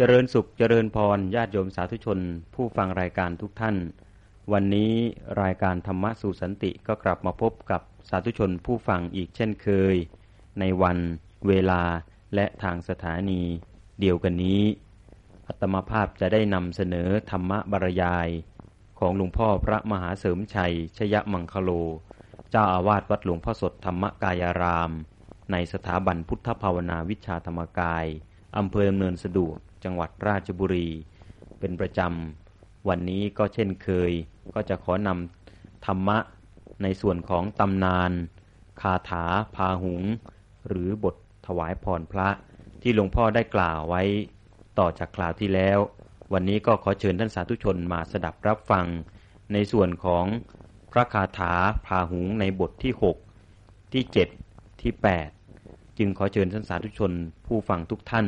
เจริญสุขเจริญพรญาติโยมสาธุชน ผู้ฟังรายการทุกท่าน วันนี้รายการธรรมะสู่สันติก็กลับมาพบกับสาธุชนผู้ฟังอีกเช่นเคย ในวันเวลาและทางสถานี เดียวกันนี้ อัตมาภาพจะได้นำเสนอธรรมบรรยาย ของหลวงพ่อพระมหาเสริมชัย ชยมังคโล เจ้าอาวาสวัดหลวงพ่อสดธรรมกายาราม ในสถาบันพุทธภาวนาวิชาธรรมกายอำเภอดำเนินสะดวก จังหวัดราชบุรี เป็นประจำ วันนี้ก็เช่นเคย ก็จะขอนำธรรมะในส่วนของตำนาน คาถาพาหุง หรือบทถวายพรพระที่หลวงพ่อได้กล่าวไว้ต่อจากคราวที่แล้ว วันนี้ก็ขอเชิญท่านสาธุชนมาสดับรับฟัง ในส่วนของพระคาถาพาหุงในบทที่ 6 ที่ 7 ที่ 8 จึงขอเชิญท่านสาธุชนผู้ฟังทุกท่าน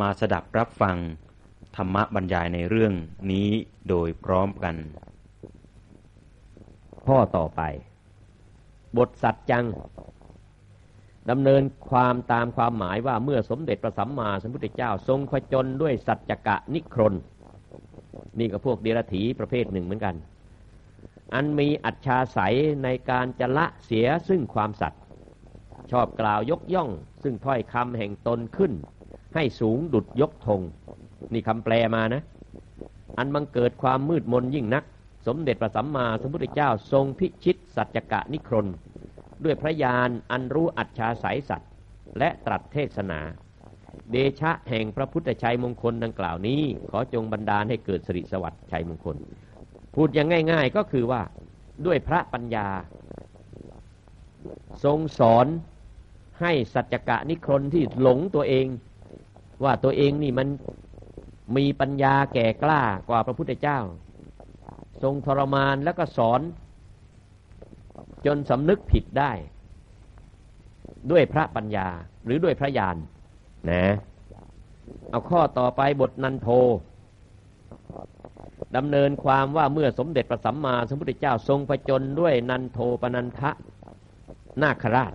มาสดับรับฟัง ธรรมะบรรยายในเรื่องนี้โดยพร้อมกัน ข้อต่อไป บทสัจจังดำเนินความตามความหมายว่าเมื่อสมเด็จพระสัมมาสัมพุทธเจ้า ทรงผจญด้วยสัจจกะนิครนนี่ก็พวกเดรัจฉีประเภทหนึ่งเหมือนกัน อันมีอัจฉาสยในการจะละเสียซึ่งความสัตย์ชอบกล่าวยกย่อง ซึ่งถ้อยคำแห่งตนขึ้น ให้สูงดุดยกธงนี่คำแปลมานะ อันบังเกิดความมืดมนยิ่งนัก สมเด็จพระสัมมาสัมพุทธเจ้าทรงพิชิตสัจกะนิครนด้วยพระญาณอันรู้อัจฉาสายสัตว์ และตรัสเทศนา เดชะแห่งพระพุทธชัยมงคลดังกล่าวนี้ ขอจงบันดาลให้เกิดสิริสวัสดิ์ชัยมงคล พูดอย่างง่าย ๆก็คือว่าด้วยพระปัญญา ทรงสอนให้สัจกะนิครนที่หลงตัวเอง ว่าตัวเองนี่มันมีปัญญาแก่กล้ากว่าพระพุทธเจ้า ทรงทรมานแล้วก็สอน จนสำนึกผิดได้ ด้วยพระปัญญาหรือด้วยพระญาณนะเอาข้อต่อไปบทนันโทดำเนินความว่าเมื่อสมเด็จพระสัมมาสัมพุทธเจ้าทรงประจนด้วยนันโทปนันทะนาคราช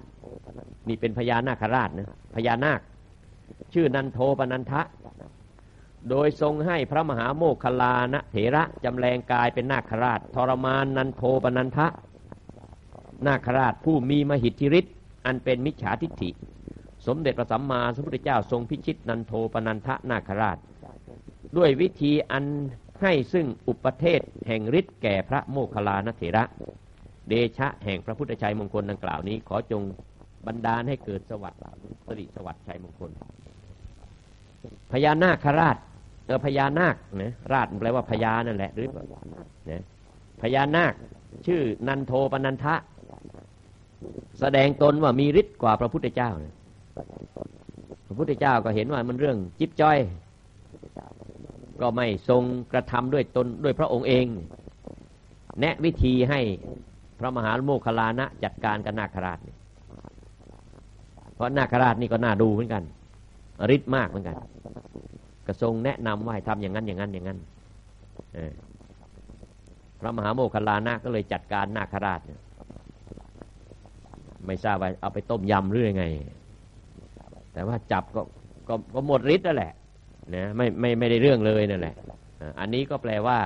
นี่เป็นพญานาคราชนะพญานาค ชื่อนันโทปนันทะ โดยทรงให้พระมหาโมคคลานะเถระจำแรงกายเป็นนาคราช ทรมานนันโทปนันทะ นาคราชผู้มีมหิทธิฤทธิ์อันเป็นมิจฉาทิฏฐิ สมเด็จพระสัมมาสัมพุทธเจ้าทรงพิชิตนันโทปนันทะนาคราช ด้วยวิธีอันให้ซึ่งอุปเทศแห่งฤทธิ์แก่พระโมคคลานเถระ เดชะแห่งพระพุทธชัยมงคลดังกล่าวนี้ขอจง บันดาลให้เกิดสวัสดิ์สริสวัสดิ์ชัยมงคล พญานาคราชเออพญานาคนะราชแปลว่าพญานั่นแหละหรือเปล่านะพญานาค ชื่อนันโทปนันทะ แสดงตนว่ามีฤทธิ์กว่าพระพุทธเจ้านะพระพุทธเจ้าก็เห็นว่ามันเรื่องจิบจ้อย ก็ไม่ทรงกระทำด้วยตนด้วยพระองค์เอง แนะวิธีให้พระมหาโมคคลานะจัดการกับนาคราชเพราะนาคราชนี่ก็น่าดูเหมือนกันฤทธิ์มากเหมือนกัน กระทรงแนะนำว่าให้ทำอย่างนั้นอย่างนั้นอย่างนั้นพระมหาโมคคลานะก็เลยจัดการนาคราชไม่ทราบว่าเอาไปต้มยำหรือยังไง แต่ว่าจับก็ก็ก็หมดฤทธิ์แล้วแหละนะไม่ไม่ไม่ได้เรื่องเลยนั่นแหละ อันนี้ก็แปลว่า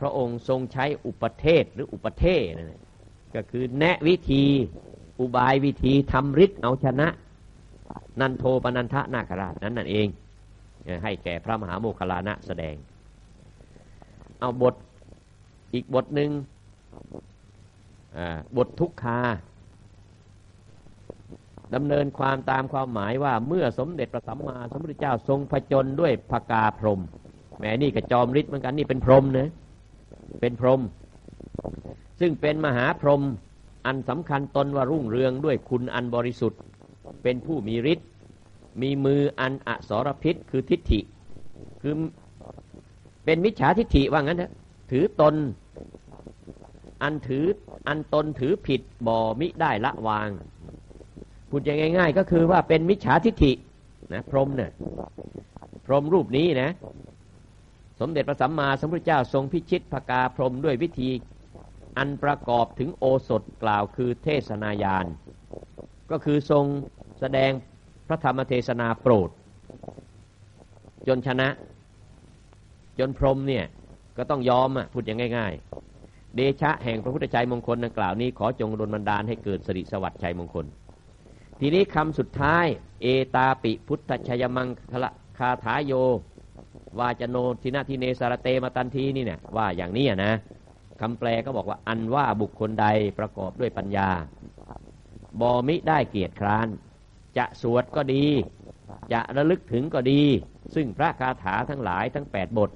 พระองค์ทรงใช้อุปเทศหรืออุปเทศนั่นก็คือแนะวิธี อุบายวิธีทำฤทธิ์เอาชนะ นันโทปนันทะนาคราชนั้นนั่นเอง ให้แก่พระมหาโมคคลานะแสดง เอาบทอีกบทหนึ่งบททุกคาดำเนินความตามความหมายว่าเมื่อสมเด็จพระสัมมาสัมพุทธเจ้าทรงผจญด้วยภกาพรมแหมนี่กับจอมฤทธิ์เหมือนกันนี่เป็นพรมเนะเป็นพรม ซึ่งเป็นมหาพรม อันสำคัญตนว่ารุ่งเรืองด้วยคุณอันบริสุทธิ์ เป็นผู้มีฤทธิ์มีมืออันอสรพิษคือทิฏฐิ คือเป็นมิจฉาทิฏฐิว่างั้นนะถือตน อันถืออันตนถือผิดบ่มิได้ละวางพูดอย่างง่าย ๆ ก็คือว่าเป็นมิจฉาทิฏฐินะพรหมเนะี่ยพรหมรูปนี้นะ สมเด็จพระสัมมาสัมพุทธเจ้าทรงพิชิตภกาพรหมด้วยวิธี อันประกอบถึงโอสถกล่าวคือเทศนายาน ก็คือทรงแสดงพระธรรมเทศนาโปรด จนชนะ จนพรมเนี่ย ก็ต้องยอมอะพูดอย่างง่ายๆ เดชะแห่งพระพุทธชัยมงคลดังกล่าวนี้ขอจงดลบันดาลให้เกิดสิริสวัสดิ์ชัยมงคล ทีนี้คำสุดท้าย เอตาปิพุทธชยมังคละคาถาโยวาจโนทินาทิเนสารเตมาตันทีนี่เนี่ยว่าอย่างนี้นะ คำแปลก็บอกว่า อันว่าบุคคลใดประกอบด้วยปัญญา บอมิได้เกียรติคร้าน จะสวดก็ดี จะระลึกถึงก็ดี ซึ่งพระคาถาทั้งหลายทั้งแปดบท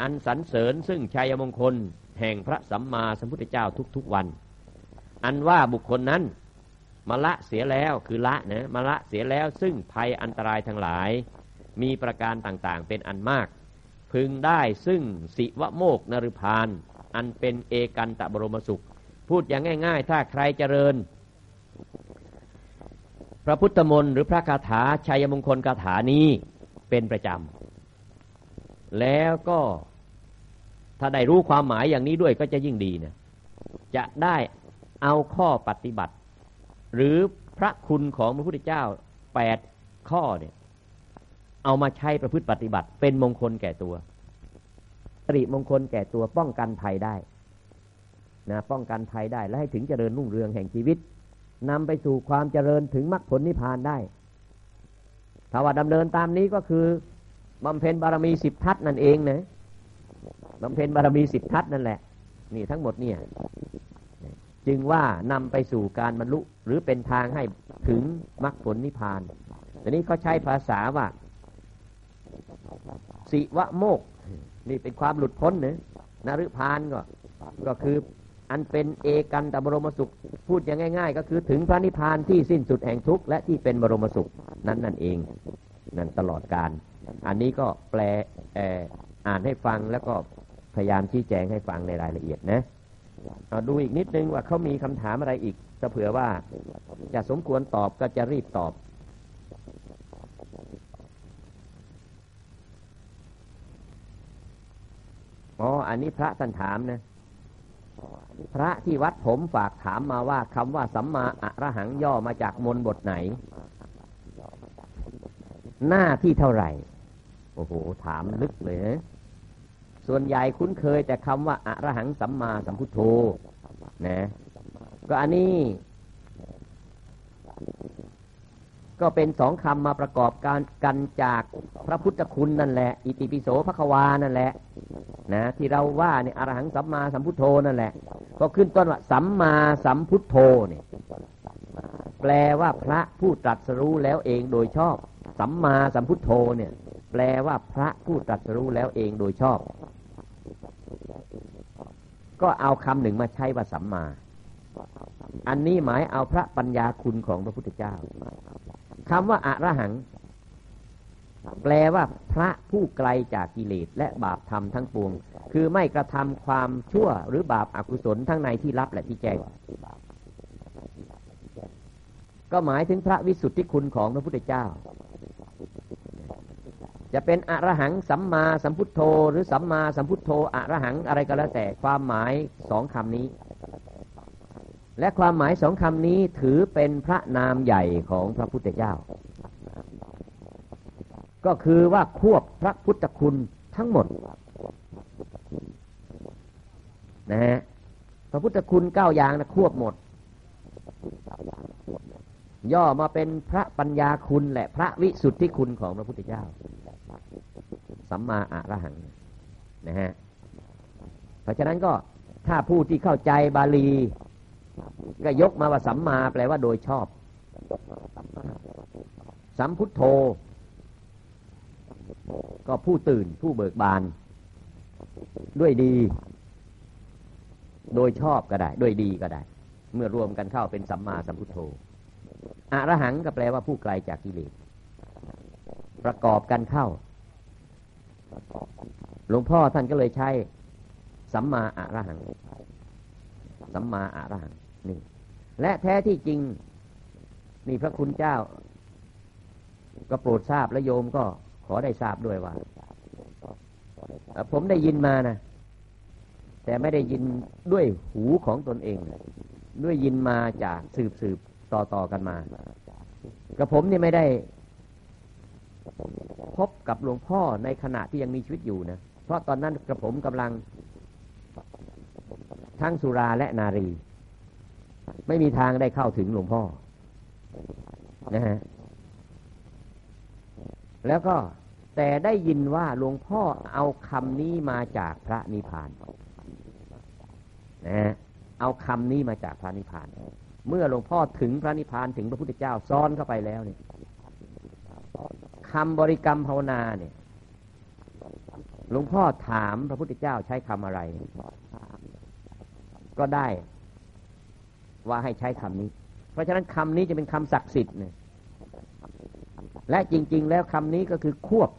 อันสรรเสริญซึ่งชัยมงคล แห่งพระสัมมาสัมพุทธเจ้าทุกๆวัน อันว่าบุคคลนั้นมาละเสียแล้วคือละนะมาละเสียแล้วซึ่งภัยอันตรายทั้งหลาย มีประการต่างๆเป็นอันมาก พึงได้ซึ่งสิวะโมกนรุพาน อันเป็นเอกันตะบรมสุข พูดอย่างง่าย ๆ ถ้าใครเจริญ พระพุทธมนต์หรือพระคาถาชัยมงคลคาถานี้เป็นประจำ แล้วก็ถ้าได้รู้ความหมายอย่างนี้ด้วยก็จะยิ่งดีนะจะได้เอาข้อปฏิบัติ หรือพระคุณของพระพุทธเจ้าแปดข้อเนี่ยเอามาใช้ประพฤติปฏิบัติ เป็นมงคลแก่ตัว สริมงคลแก่ตัวป้องกันภัยได้นะป้องกันภัยได้ และให้ถึงเจริญรุ่งเรืองแห่งชีวิตนำไปสู่ความเจริญถึงมรรคผลนิพพานได้ถ้าว่าดำเนินตามนี้ก็คือบำเพ็ญบารมีสิบทัศนั่นเองนะบำเพ็ญบารมีสิบทัศนั่นแหละ นี่ทั้งหมดเนี่ยจึงว่านำไปสู่การบรรลุหรือเป็นทางให้ถึงมรรคผลนิพพาน ทีนี้เขาใช้ภาษาว่า สิวะโมก นี่เป็นความหลุดพ้นเนะนรุพานก็ก็คืออันเป็นเอกันตบรมสุข พูดอย่างง่าย ๆ ก็คือถึงพระนิพพานที่สิ้นสุดแห่งทุกข์และที่เป็นบรมสุขนั้นนั่นเองนั่นตลอดการ อันนี้ก็แปลอ่านให้ฟังแล้วก็พยายามชี้แจงให้ฟังในรายละเอียดนะเอาดูอีกนิดนึงว่าเขามีคำถามอะไรอีกจะเผื่อว่าจะสมควรตอบก็จะรีบตอบ อ๋อ อันนี้พระท่านถามนะพระที่วัดผมฝากถามมาว่าคำว่าสัมมาอะระหังย่อมาจากมนบทไหน หน้าที่เท่าไหร่ โอ้โห ถามลึกเลยนะส่วนใหญ่คุ้นเคยแต่คำว่าอะระหังสัมมาสัมพุทโธนะ ก็อันนี้ ก็เป็นสองคำมาประกอบการกันจากพระพุทธคุณนั่นแหละ อิติปิโสพระควานั่นแหละ นะที่เราว่าเนี่ยอรหังสัมมาสัมพุทโธนั่นแหละ ก็ขึ้นต้นว่าสัมมาสัมพุทโธเนี่ยแปลว่าพระผู้ตรัสรู้แล้วเองโดยชอบ สัมมาสัมพุทโธเนี่ย แปลว่าพระผู้ตรัสรู้แล้วเองโดยชอบ ก็เอาคำหนึ่งมาใช้ว่าสัมมาอันนี้หมายเอาพระปัญญาคุณของพระพุทธเจ้าคำว่าอะระหัง แปลว่าพระผู้ไกลจากกิเลสและบาปธรรมทั้งปวง คือไม่กระทำความชั่วหรือบาปอากุศลทั้งในที่ลับและที่แจ้งก็หมายถึงพระวิสุทธิคุณของพระพุทธเจ้า จะเป็นอรหังสัมมาสัมพุทโธ หรือสัมมาสัมพุทโธอรหังอะไรก็แล้วแต่ความหมายสองคำนี้ และความหมายสองคำนี้ถือเป็นพระนามใหญ่ของพระพุทธเจ้า ก็คือว่าควบพระพุทธคุณทั้งหมดนะฮะพระพุทธคุณเก้าอย่างนะควบหมด ย่อมาเป็นพระปัญญาคุณและ พระวิสุทธิคุณของพระพุทธเจ้า สัมมาอะระหังนะฮะเพราะฉะนั้นก็ถ้าผู้ที่เข้าใจบาลี ก็ยกมาว่าสัมมาแปลว่าโดยชอบ สัมพุทโธ ก็ผู้ตื่นผู้เบิกบาน ด้วยดี โดยชอบก็ได้ ด้วยดีก็ได้ เมื่อรวมกันเข้าเป็นสัมมาสัมพุทโธอรหังก็แปลว่าผู้ไกลจากกิเลสประกอบกันเข้าหลวงพ่อท่านก็เลยใช้สัมมาอรหังสัมมาอรหังนี่และแท้ที่จริง นี่พระคุณเจ้า ก็โปรดทราบและโยมก็ ขอได้ทราบด้วยว่าผมได้ยินมานะแต่ไม่ได้ยินด้วยหูของตนเอง ด้วยยินมาจากสืบสืบต่อต่อกันมากับผมนี่ไม่ได้ พบกับหลวงพ่อในขณะที่ยังมีชีวิตอยู่นะเพราะตอนนั้นกระผมกำลัง ทั้งสุราและนารี ไม่มีทางได้เข้าถึงหลวงพ่อนะฮะ แล้วก็แต่ได้ยินว่าหลวงพ่อเอาคำนี้มาจากพระนิพพานนะเอาคำนี้มาจากพระนิพพาน เมื่อหลวงพ่อถึงพระนิพพานถึงพระพุทธเจ้าซ้อนเข้าไปแล้วเนี่ยคำบริกรรมภาวนาเนี่ยหลวงพ่อถามพระพุทธเจ้าใช้คำอะไร ก็ได้ว่าให้ใช้คำนี้ เพราะฉะนั้นคำนี้จะเป็นคำศักดิ์สิทธิ์เนี่ย และจริง ๆ แล้วคำนี้ก็คือควบ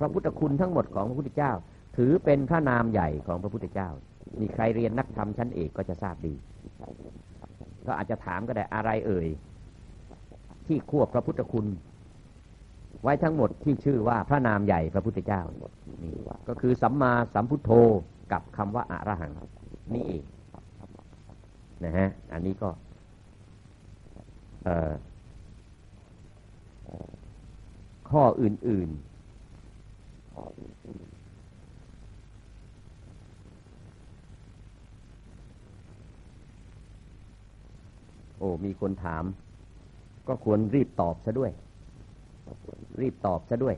พระพุทธคุณทั้งหมดของพระพุทธเจ้า ถือเป็นพระนามใหญ่ของพระพุทธเจ้านี่ใครเรียนนักธรรมชั้นเอกก็จะทราบดีก็อาจจะถามก็ได้อะไรเอ่ย ที่ควบพระพุทธคุณ ไว้ทั้งหมดที่ชื่อว่าพระนามใหญ่พระพุทธเจ้านี่ก็คือสัมมาสัมพุทโธกับคำว่าอารหังนี่เองนะฮะอันนี้ก็ ข้ออื่น ๆโอ้มีคนถาม ก็ควรรีบตอบซะด้วย รีบตอบซะด้วย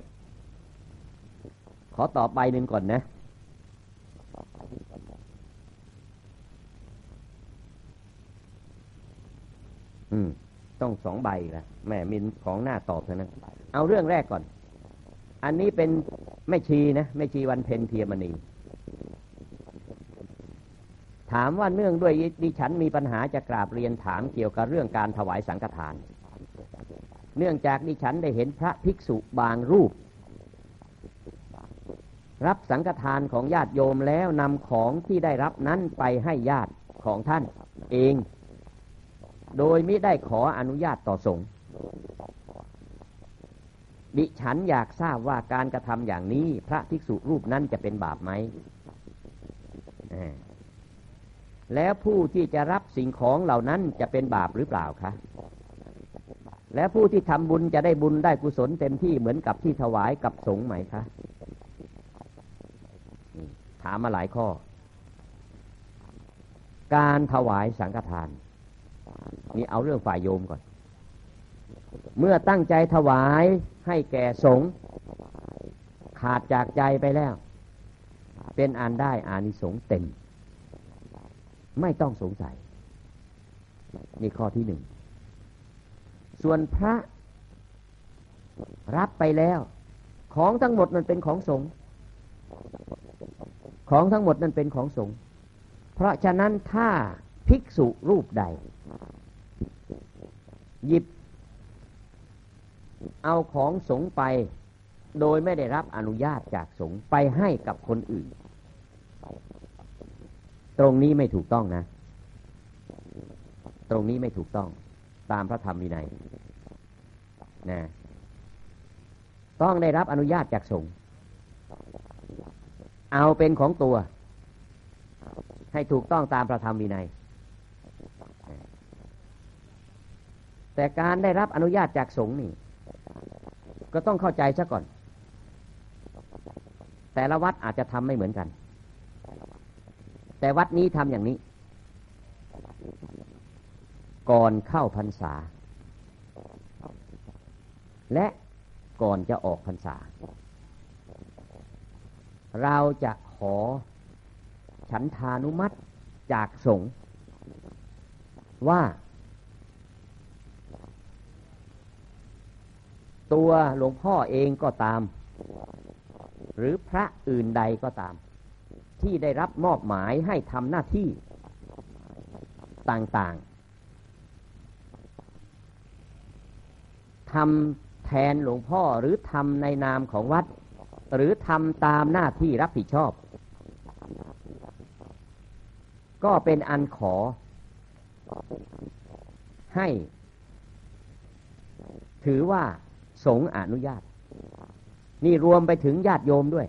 ขอตอบใบหนึ่งก่อนนะ อืม ต้องสองใบละแม่มินของหน้าตอบเท่านั้น เอาเรื่องแรกก่อน อันนี้เป็นไม่ชีนะไม่ชีวันเพ็ญเทียมณี ถามว่าเนื่องด้วยดิฉันมีปัญหาจะกราบเรียนถามเกี่ยวกับเรื่องการถวายสังฆทาน เนื่องจากดิฉันได้เห็นพระภิกษุบางรูป รับสังฆทานของญาติโยมแล้วนำของที่ได้รับนั้นไปให้ญาติของท่านเอง โดยไม่ได้ขออนุญาตต่อสงฆ์ ดิฉันอยากทราบว่าการกระทำอย่างนี้ พระภิกษุรูปนั้นจะเป็นบาปไหม แล้วผู้ที่จะรับสิ่งของเหล่านั้นจะเป็นบาปหรือเปล่าคะ และผู้ที่ทำบุญจะได้บุญได้กุศลเต็มที่เหมือนกับที่ถวายกับสงฆ์ไหมคะ ถามมาหลายข้อ การถวายสังฆทาน นี่เอาเรื่องฝ่ายโยมก่อน เมื่อตั้งใจถวายให้แก่สงฆ์ขาดจากใจไปแล้ว เป็นอันได้อานิสงส์เต็ม ไม่ต้องสงสัยนี่ข้อที่หนึ่ง ส่วนพระรับไปแล้ว ของทั้งหมดมันเป็นของสงฆ์ของทั้งหมดนั้นเป็นของสงฆ์เพราะฉะนั้นถ้าภิกษุรูปใด หยิบ เอาของสงไป โดยไม่ได้รับอนุญาตจากสงไปให้กับคนอื่น ตรงนี้ไม่ถูกต้องนะ ตรงนี้ไม่ถูกต้อง ตามพระธรรมวินัยนะต้องได้รับอนุญาตจากสงฆ์เอาเป็นของตัว ให้ถูกต้องตามพระธรรมวินัย แต่การได้รับอนุญาตจากสงฆ์นี่ ก็ต้องเข้าใจซะก่อน แต่ละวัดอาจจะทำไม่เหมือนกัน แต่วัดนี้ทำอย่างนี้ ก่อนเข้าพรรษา และก่อนจะออกพรรษา เราจะขอฉันทานุมัติจากสงฆ์ว่า ตัวหลวงพ่อเองก็ตาม หรือพระอื่นใดก็ตาม ที่ได้รับมอบหมายให้ทำหน้าที่ต่างๆทำแทนหลวงพ่อหรือทำในนามของวัด หรือทำตามหน้าที่รับผิดชอบ ก็เป็นอันขอให้ ถือว่า สงอนุญาต นี่รวมไปถึงญาติโยมด้วย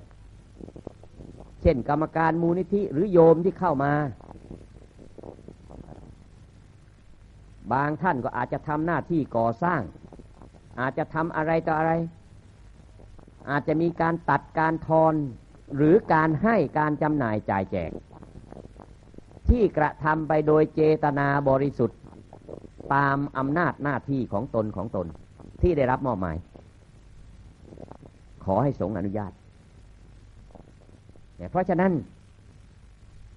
เช่นกรรมการมูลนิธิหรือโยมที่เข้ามา บางท่านก็อาจจะทำหน้าที่ก่อสร้าง อาจจะทำอะไรต่ออะไร อาจจะมีการตัดการทอนหรือการให้การจำหน่ายจ่ายแจก ที่กระทำไปโดยเจตนาบริสุทธิ์ ตามอำนาจหน้าที่ของตนของตน ที่ได้รับมอบหมาย ขอให้สงฆ์อนุญาต เพราะฉะนั้น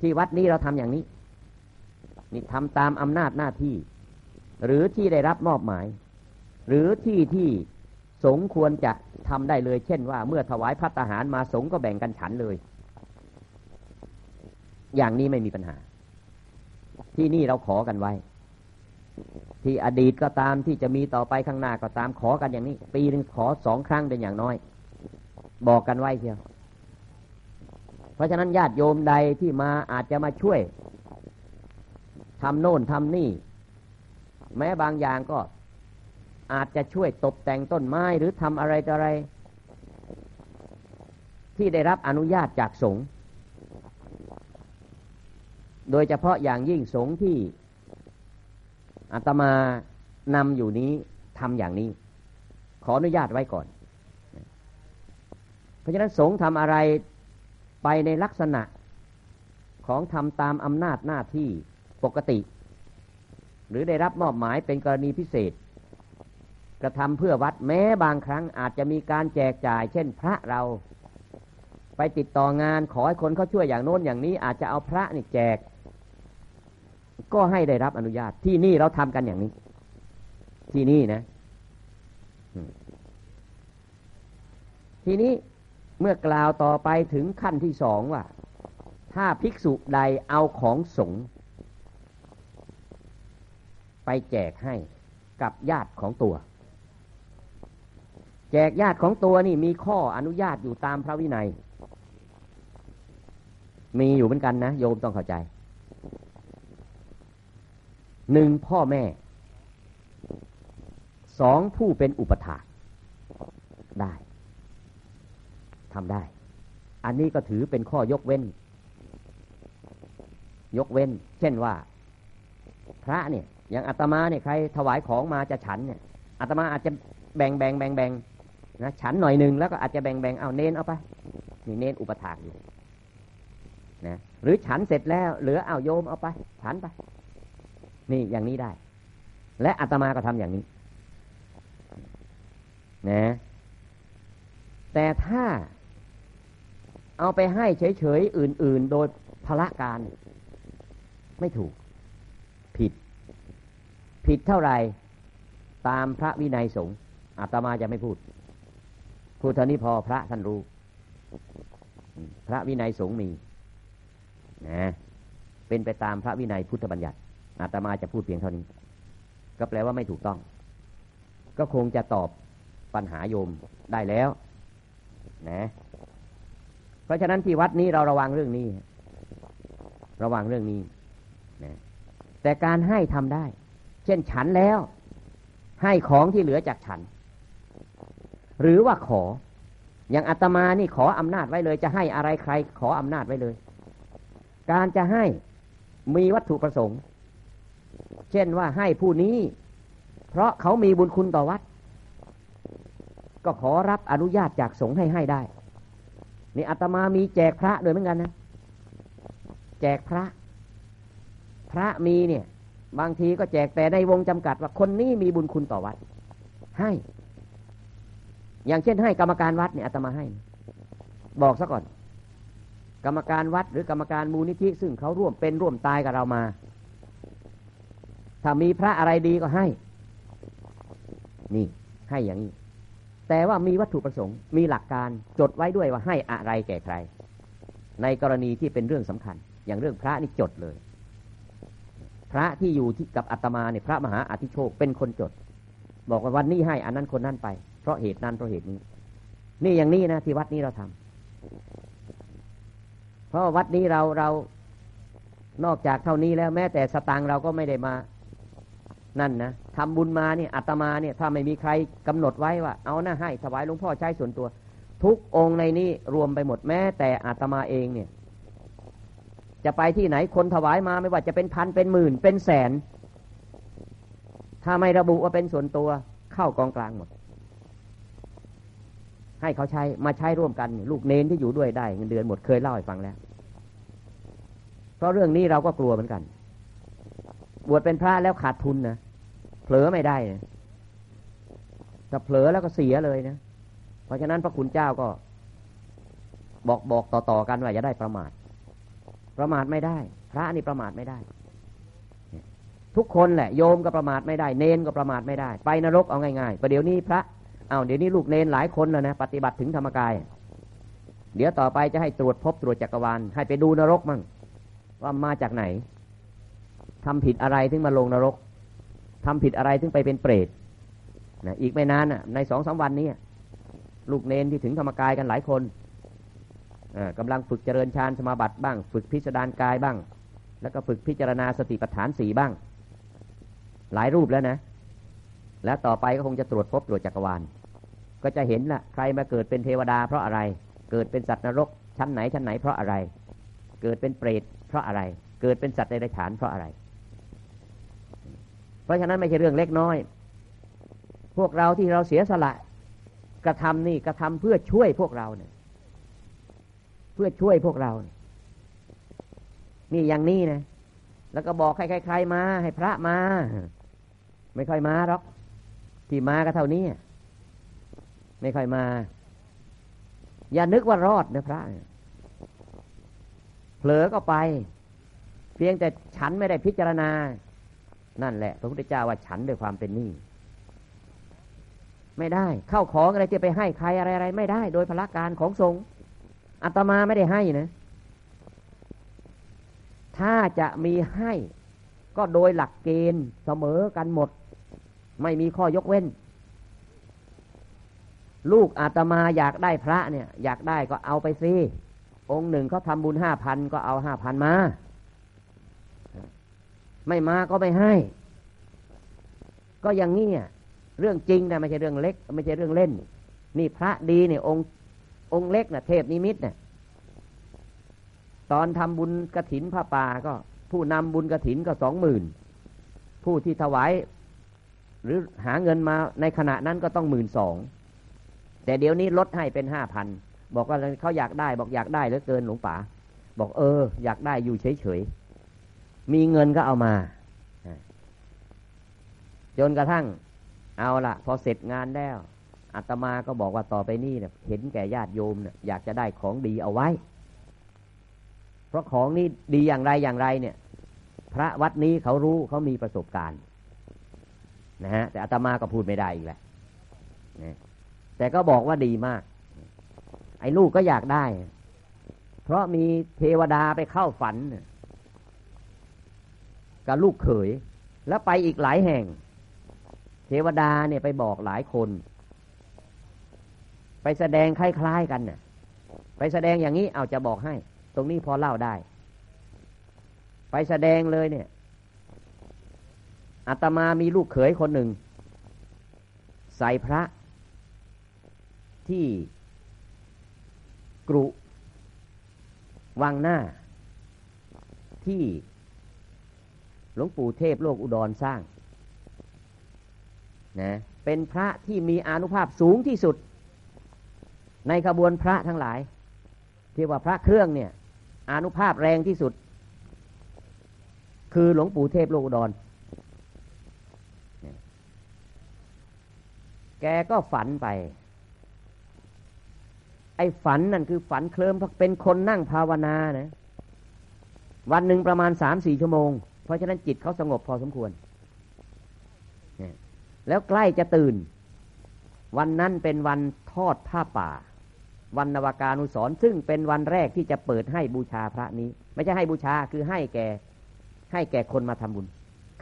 ที่วัดนี้เราทำอย่างนี้ นี่ทำตามอำนาจหน้าที่ หรือที่ได้รับมอบหมาย หรือที่ที่สงควรจะทำได้เลย เช่นว่า เมื่อถวายพัตหารมาสงก็แบ่งกันฉันเลย อย่างนี้ไม่มีปัญหา ที่นี่เราขอกันไว้ ที่อดีตก็ตามที่จะมีต่อไปข้างหน้าก็ตามขอกันอย่างนี้ ปีหนึ่งขอสองครั้งเป็นอย่างน้อย บอกกันไว้เชียวเพราะฉะนั้นญาติโยมใดที่มาอาจจะมาช่วยทำโน่นทำนี่ แม้บางอย่างก็อาจจะช่วยตกแต่งต้นไม้หรือทำอะไรต่ออะไร ที่ได้รับอนุญาตจากสงฆ์โดยเฉพาะอย่างยิ่งสงฆ์ที่ อาตมานำอยู่นี้ทำอย่างนี้ ขออนุญาตไว้ก่อน เพราะฉะนั้นสงฆ์ทำอะไรไปในลักษณะของทำตามอำนาจหน้าที่ปกติ หรือได้รับมอบหมายเป็นกรณีพิเศษ กระทำเพื่อวัดแม้บางครั้งอาจจะมีการแจกจ่าย เช่นพระเราไปติดต่องานขอให้คนเขาช่วยอย่างโน้นอย่างนี้อาจจะเอาพระนี่แจก ก็ให้ได้รับอนุญาต ที่นี่เราทำกันอย่างนี้ ที่นี่นะ ทีนี้เมื่อกล่าวต่อไปถึงขั้นที่สองว่า ถ้าภิกษุใดเอาของสงฆ์ไปแจกให้กับญาติของตัว แจกญาติของตัวนี่มีข้ออนุญาตอยู่ตามพระวินัย มีอยู่เหมือนกันนะ โยมต้องเข้าใจ หนึ่งพ่อแม่สองผู้เป็นอุปถาได้ทำได้ อันนี้ก็ถือเป็นข้อยกเว้น ยกเว้น เช่นว่า พระเนี่ย อย่างอาตมาเนี่ยใครถวายของมาจะฉันเนี่ยอาตมาอาจจะแบ่งแบ่งแบ่งแบ่งนะฉันหน่อยหนึ่งแล้วก็อาจจะแบ่งแบ่งเอาเน้นเอาไปนี่เน้นอุปถากอยู่นะหรือฉันเสร็จแล้ว เหลือเอาโยมเอาไป ฉันไป นี่อย่างนี้ได้ และอาตมาก็ทำอย่างนี้นะแต่ถ้าเอาไปให้เฉยๆอื่น ๆ โดยพละการ ไม่ถูก ผิด ผิดเท่าไหร่ตามพระวินัยสงฆ์อาตมาจะไม่พูด พูดเท่านี้พอพระท่านรู้ พระวินัยสงฆ์มีนะเป็นไปตามพระวินัยพุทธบัญญัติ อาตมาจะพูดเพียงเท่านี้ ก็แปลว่าไม่ถูกต้อง ก็คงจะตอบปัญหาโยมได้แล้วนะเพราะฉะนั้นที่วัดนี้เราระวังเรื่องนี้ ระวังเรื่องนี้นะแต่การให้ทำได้ เช่นฉันแล้ว ให้ของที่เหลือจากฉัน หรือว่าขอ อย่างอาตมานี่ขออำนาจไว้เลย จะให้อะไรใคร ขออำนาจไว้เลย การจะให้มีวัตถุประสงค์ เช่นว่าให้ผู้นี้ เพราะเขามีบุญคุณต่อวัด ก็ขอรับอนุญาตจากสงฆ์ให้ให้ได้ นี่อาตมามีแจกพระด้วยเหมือนกันนะ แจกพระ พระมีเนี่ย บางทีก็แจกแต่ในวงจำกัดว่าคนนี้มีบุญคุณต่อวัด ให้ อย่างเช่นให้กรรมการวัดเนี่ยอาตมาให้ บอกซะก่อน กรรมการวัดหรือกรรมการมูลนิธิซึ่งเขาร่วมเป็นร่วมตายกับเรามา ถ้ามีพระอะไรดีก็ให้ นี่ให้อย่างนี้ แต่ว่ามีวัตถุประสงค์ มีหลักการจดไว้ด้วยว่าให้อะไรแก่ใคร ในกรณีที่เป็นเรื่องสำคัญ อย่างเรื่องพระนี่จดเลย พระที่อยู่ที่กับอาตมาเนี่ยพระมหาอธิโชคเป็นคนจด บอกว่าวันนี้ให้อันนั้นคนนั้นไป เพราะเหตุนั้นเพราะเหตุนี้ นี่อย่างนี้นะที่วัดนี้เราทำเพราะวัดนี้เราเรานอกจากเท่านี้แล้วแม้แต่สตางค์เราก็ไม่ได้มา นั่นนะทำบุญมาเนี่ยอาตมาเนี่ยถ้าไม่มีใครกำหนดไว้ว่า เอาหน้าให้ถวายหลวงพ่อใช้ส่วนตัว ทุกองในนี้รวมไปหมดแม้ แต่อาตมาเองเนี่ย จะไปที่ไหนคนถวายมาไม่ว่าจะเป็นพันเป็นหมื่นเป็นแสน ถ้าไม่ระบุว่าเป็นส่วนตัวเข้ากองกลางหมด ให้เขาใช้มาใช้ร่วมกัน ลูกเนนที่อยู่ด้วยได้เงินเดือนหมดเคยเล่าให้ฟังแล้ว เพราะเรื่องนี้เราก็กลัวเหมือนกัน บวชเป็นพระแล้วขาดทุนนะเผลอไม่ได้นะถ้าเผลอแล้วก็เสียเลยนะเพราะฉะนั้นพระคุณเจ้าก็ บอกบอกต่อๆกันว่าอย่าได้ประมาท ประมาทไม่ได้ พระนี่ประมาทไม่ได้ ทุกคนแหละ โยมก็ประมาทไม่ได้ เนนก็ประมาทไม่ได้ ไปนรกเอาง่ายๆประเดี๋ยวนี้พระเอาเดี๋ยวนี้ลูกเนนหลายคนแล้วนะปฏิบัติถึงธรรมกาย เดี๋ยวต่อไปจะให้ตรวจพบตรวจจักรวาลให้ไปดูนรกมั่งว่ามาจากไหน ทำผิดอะไรถึงมาลงนรกทำผิดอะไรถึงไปเป็นเปรตนะอีกไม่นานอะในสองสาวันนี้ลูกเนนที่ถึงธรรมกายกันหลายคนกำลังฝึกเจริญฌานสมาบัติบ้าง ฝึกพิสดารกายบ้าง แล้วก็ฝึกพิจารณาสติปัฏฐานสี่บ้าง หลายรูปแล้วนะ แล้วต่อไปก็คงจะตรวจพบตรวจจักรวาล ก็จะเห็นละใครมาเกิดเป็นเทวดาเพราะอะไร เกิดเป็นสัตว์นรกชั้นไหนชั้นไหนเพราะอะไร เกิดเป็นเปรตเพราะอะไร เกิดเป็นสัตว์ในไรฉานเพราะอะไร เพราะฉะนั้นไม่ใช่เรื่องเล็กน้อย พวกเราที่เราเสียสละกระทำนี่กระทำเพื่อช่วยพวกเราเนี่ย เพื่อช่วยพวกเรา นี่อย่างนี้นะ แล้วก็บอกใครๆมา ให้พระมา ไม่ค่อยมาหรอก ที่มาก็เท่านี้ไม่ค่อยมา อย่านึกว่ารอดนะพระเผลอก็ไป เพียงแต่ฉันไม่ได้พิจารณา นั่นแหละ พระพุทธเจ้าว่าฉันด้วยความเป็นหนี้ไม่ได้ เข้าของอะไรจะไปให้ใครอะไรอะไรไม่ได้ โดยพละการของสงฆ์อาตมาไม่ได้ให้นะ ถ้าจะมีให้ ก็โดยหลักเกณฑ์เสมอกันหมด ไม่มีข้อยกเว้น ลูกอาตมาอยากได้พระเนี่ย อยากได้ก็เอาไปซิองค์หนึ่งเขาทำบุญห้าพันก็เอาห้าพันมา ไม่มาก็ไม่ให้ ก็อย่างนี้เรื่องจริงนะไม่ใช่เรื่องเล็ก ไม่ใช่เรื่องเล่น นี่พระดีเนี่ยองค์องค์เล็กนะเทพนิมิตเนี่ยตอนทำบุญกระถินพระป่าก็ ผู้นำบุญกระถินก็สองหมื่นผู้ที่ถวาย หรือหาเงินมาในขณะนั้นก็ต้องหมื่นสองแต่เดี๋ยวนี้ลดให้เป็นห้าพันบอกว่าเขาอยากได้ บอกอยากได้เหลือเกินหลวงป๋าบอกเออ อยากได้อยู่เฉยๆ มีเงินก็เอามา จนกระทั่ง เอาละพอเสร็จงานแล้วอาตมาก็บอกว่าต่อไปนี่เนี่ยเห็นแก่ญาติโยมเนี่ยอยากจะได้ของดีเอาไว้ เพราะของนี้ดีอย่างไรอย่างไรเนี่ย พระวัดนี้เขารู้เขามีประสบการณ์นะฮะแต่อาตมาก็พูดไม่ได้อีกแหละนะแต่ก็บอกว่าดีมาก ไอ้ลูกก็อยากได้ เพราะมีเทวดาไปเข้าฝัน กับลูกเขย แล้วไปอีกหลายแห่ง เทวดาเนี่ยไปบอกหลายคน ไปแสดงคล้ายๆกันเนี่ยไปแสดงอย่างนี้เอาจะบอกให้ ตรงนี้พอเล่าได้ ไปแสดงเลยเนี่ยอาตมามีลูกเขยคนหนึ่ง ใส่พระที่กรุวังหน้าที่ หลวงปู่เทพโลกอุดรสร้างนะเป็นพระที่มีอนุภาพสูงที่สุด ในขบวนพระทั้งหลายที่ว่าพระเครื่องเนี่ยอนุภาพแรงที่สุด คือหลวงปู่เทพโลกอุดรแกก็ฝันไป ไอ้ฝันนั่นคือฝันเคลิมเป็นคนนั่งภาวนานะ วันหนึ่งประมาณสามสี่ชั่วโมง เพราะฉะนั้นจิตเขาสงบพอสมควร แล้วใกล้จะตื่น วันนั้นเป็นวันทอดผ้าป่า วันนวากานุสรซึ่งเป็นวันแรกที่จะเปิดให้บูชาพระนี้ ไม่ใช่ให้บูชาคือให้แก่ให้แก่คนมาทำบุญ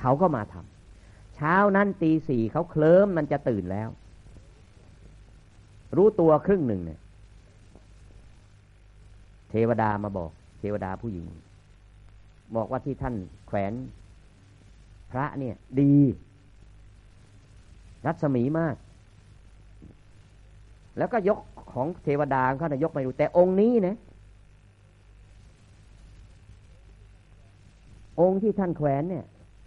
เขาก็มาทำเช้านั้นตีสี่เขาเคลิ้มมันจะตื่นแล้ว รู้ตัวครึ่งหนึ่งเนี่ยเทวดามาบอก เทวดาผู้หญิง บอกว่าที่ท่านแขวนพระเนี่ย ดี รัศมีมาก แล้วก็ยกของเทวดาเขานะยกไปดูแต่องค์นี้นะองค์ที่ท่านแขวนเนี่ย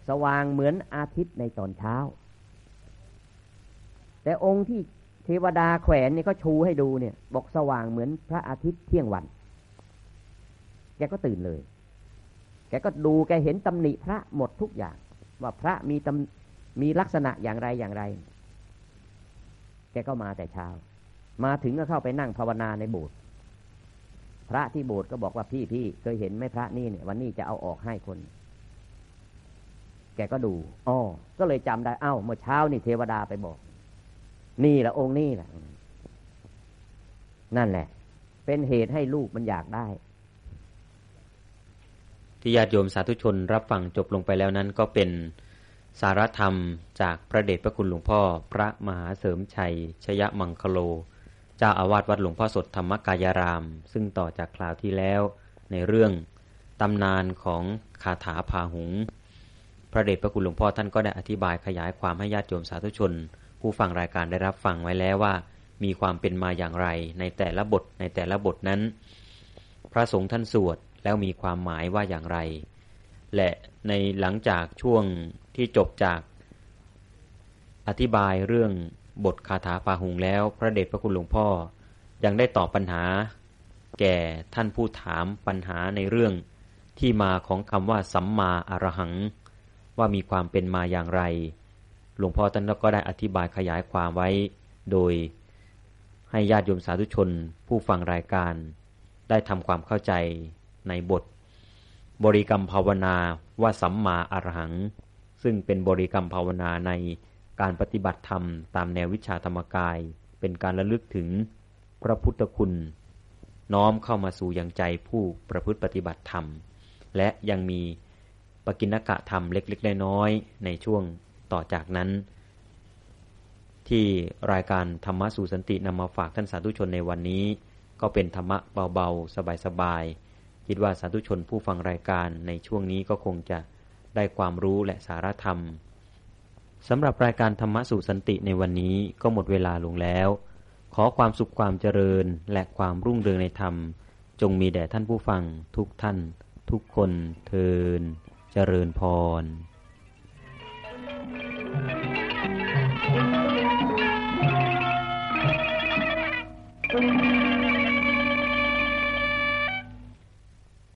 สว่างเหมือนอาทิตย์ในตอนเช้า แต่องค์ที่เทวดาแขวนนี่ก็ชูให้ดูเนี่ย บอกสว่างเหมือนพระอาทิตย์เที่ยงวัน แกก็ตื่นเลย กก็ดูแกเห็นตำหนิพระหมดทุกอย่าง ว่าพระมีตำมีลักษณะอย่างไรอย่างไร แกก็มาแต่เช้า มาถึงก็เข้าไปนั่งภาวนาในโบสถ์พระที่โบสถ์ก็บอกว่าพี่พี่เคยเห็นไหมพระนี่เนี่ย วันนี้จะเอาออกให้คน แกก็ดูอ๋อก็เลยจำได้เอ้าเมื่อเช้านี่เทวดาไปบอก นี่แหละองค์นี่แหละนั่นแหละ เป็นเหตุให้ลูกมันอยากได้ ที่ญาติโยมสาธุชนรับฟังจบลงไปแล้วนั้นก็เป็นสารธรรมจากพระเดชพระคุณหลวงพ่อ พระมหาเสริมชัย ชยมังคโล เจ้าอาวาสวัดหลวงพ่อสดธรรมกายราม ซึ่งต่อจากคราวที่แล้วในเรื่องตำนานของคาถาพาหุง พระเดชพระคุณหลวงพ่อท่านก็ได้อธิบายขยายความให้ญาติโยมสาธุชน ผู้ฟังรายการได้รับฟังไว้แล้วว่า มีความเป็นมาอย่างไรในแต่ละบทในแต่ละบทนั้น พระสงฆ์ท่านสวด แล้วมีความหมายว่าอย่างไร และในหลังจากช่วงที่จบจาก อธิบายเรื่องบทคาถาปาหุงแล้วพระเดชพระคุณหลวงพ่อ ยังได้ตอบปัญหา แก่ท่านผู้ถามปัญหาในเรื่องที่มาของคำว่าสัมมาอรหัง ว่ามีความเป็นมาอย่างไร หลวงพ่อท่านก็ได้อธิบายขยายความไว้ โดยให้ญาติโยมสาธุชนผู้ฟังรายการ ได้ทำความเข้าใจ ในบท บริกรรมภาวนาว่าสัมมาอรหัง ซึ่งเป็นบริกรรมภาวนาในการปฏิบัติธรรมตามแนววิชาธรรมกาย เป็นการระลึกถึงพระพุทธคุณ น้อมเข้ามาสู่ยังใจผู้ประพฤติปฏิบัติธรรม และยังมีปกิณกะธรรมเล็กๆน้อยๆในช่วงต่อจากนั้น ที่รายการธรรมะสู่สันตินำมาฝากท่านสาธุชนในวันนี้ ก็เป็นธรรมะเบาๆ สบายๆ คิดว่าสาธุชนผู้ฟังรายการในช่วงนี้ก็คงจะได้ความรู้และสารธรรมสำหรับรายการธรรมะสู่สันติในวันนี้ก็หมดเวลาลงแล้ว ขอความสุขความเจริญและความรุ่งเรืองในธรรม จงมีแด่ท่านผู้ฟังทุกท่าน ทุกคนเทินเจริญพร